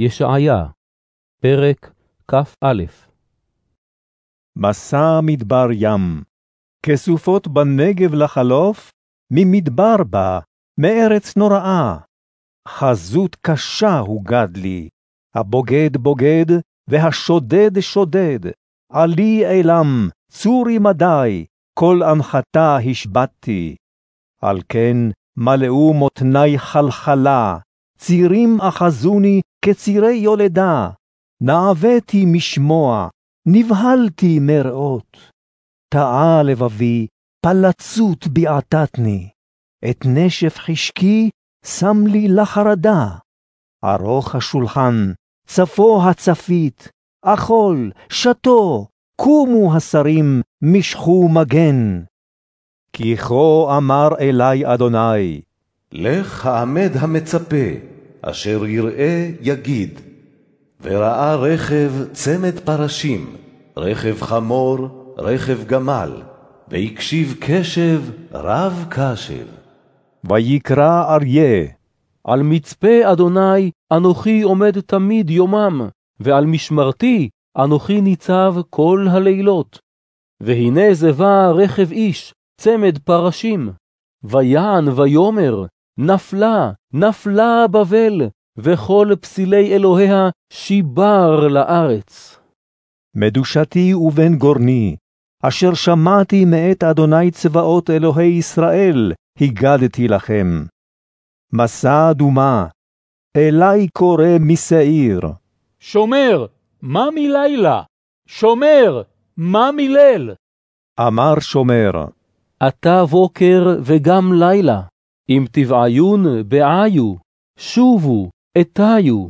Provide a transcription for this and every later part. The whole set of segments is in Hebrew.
ישעיה, פרק כ"א מסע מדבר ים, כסופות בנגב לחלוף, ממדבר בה, מארץ נוראה. חזות קשה הוגד לי, הבוגד בוגד, והשודד שודד. עלי אלם, צורי מדי, כל אנחתה השבתתי. על כן מלאו מותני חלחלה, צירים אחזוני כצירי יולדה. נעוויתי משמוע, נבהלתי מראות. טעה לבבי, פלצות ביעטתני. את נשף חשקי שם לי לחרדה. ארוך השולחן, צפו הצפית, אכול, שתו, קומו השרים, משכו מגן. כי כה אמר אלי אדוני, לך העמד המצפה, אשר יראה יגיד. וראה רכב צמד פרשים, רכב חמור, רכב גמל, והקשיב קשב רב קשב. ויקרא אריה, על מצפה אדוני אנוכי עומד תמיד יומם, ועל משמרתי אנוכי ניצב כל הלילות. והנה זבה רכב איש, צמד פרשים, ויען ויאמר, נפלה, נפלה בבל, וכל פסילי אלוהיה שיבר לארץ. מדושתי ובן גורני, אשר שמעתי מאת אדוני צבאות אלוהי ישראל, הגדתי לכם. מסע אדומה, אלי קורא משעיר. שומר, מה מלילה? שומר, מה מליל? אמר שומר, אתה בוקר וגם לילה, אם תבעיון בעיו, שובו, אתיו.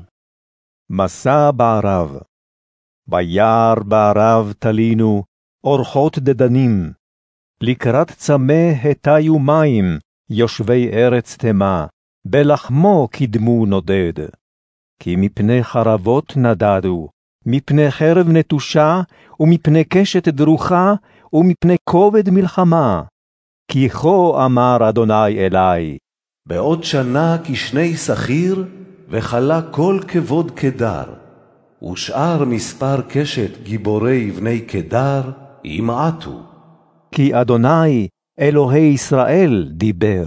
מסע בערב. ביער בערב תלינו, אורחות דדנים. לקראת צמא הטיו מים, יושבי ארץ תמה, בלחמו קדמו נודד. כי מפני חרבות נדדו, מפני חרב נטושה, ומפני קשת דרוכה, ומפני כובד מלחמה. כי כה אמר אדוני אלי, בעוד שנה כשני שכיר, וכלה כל כבוד קדר, ושאר מספר קשת גיבורי בני קדר ימעטו. כי אדוני אלוהי ישראל דיבר.